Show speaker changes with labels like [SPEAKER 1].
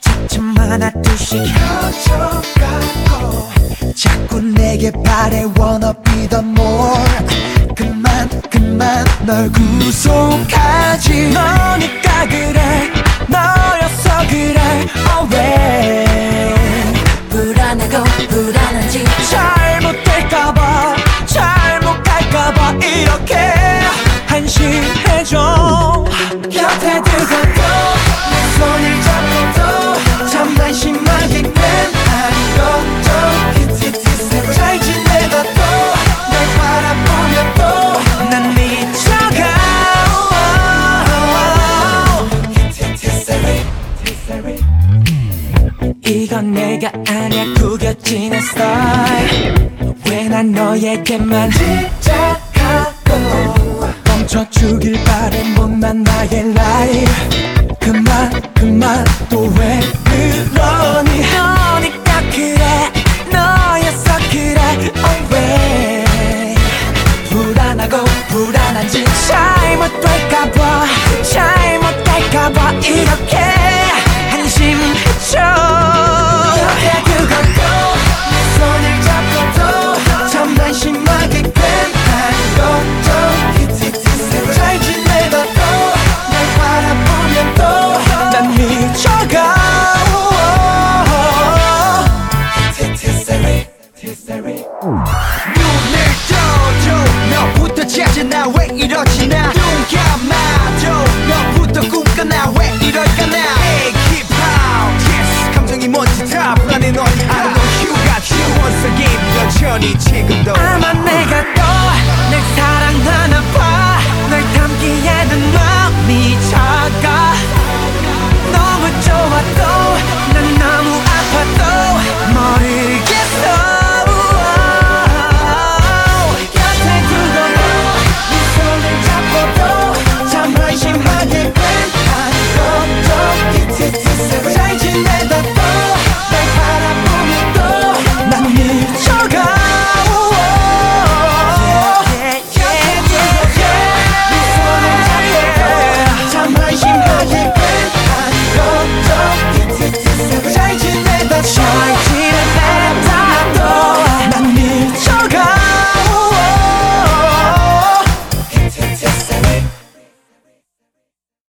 [SPEAKER 1] 차츰 하나 둘씩 켜져가고 자꾸 내게 바래 wanna be the more. 그만 그만 널 구속하지 너니까 그래. 너였어 그래. Oh 왜 불안하고 불안한지 잘못될까봐 잘못 갈까봐 이렇게 한심해져. 곁에 들어 이건 내가 아니야. 구겨 지는 스타일. 왜난 너에게만 집착하고 멈춰주길 바래. 못난 나의 라이프. 그만 그만. 또 왜 그러니 눈을
[SPEAKER 2] 떠줘. 너부터 찾아 나 왜 이러지 나 눈 감아줘. 너부터 꿈꿔 나 왜 이럴까 나? Hey keep out. Yes 감정이 뭔지 다 불안해 넌 I don't know once again 여전히 지금도.
[SPEAKER 1] 아마 내가 떠 shine.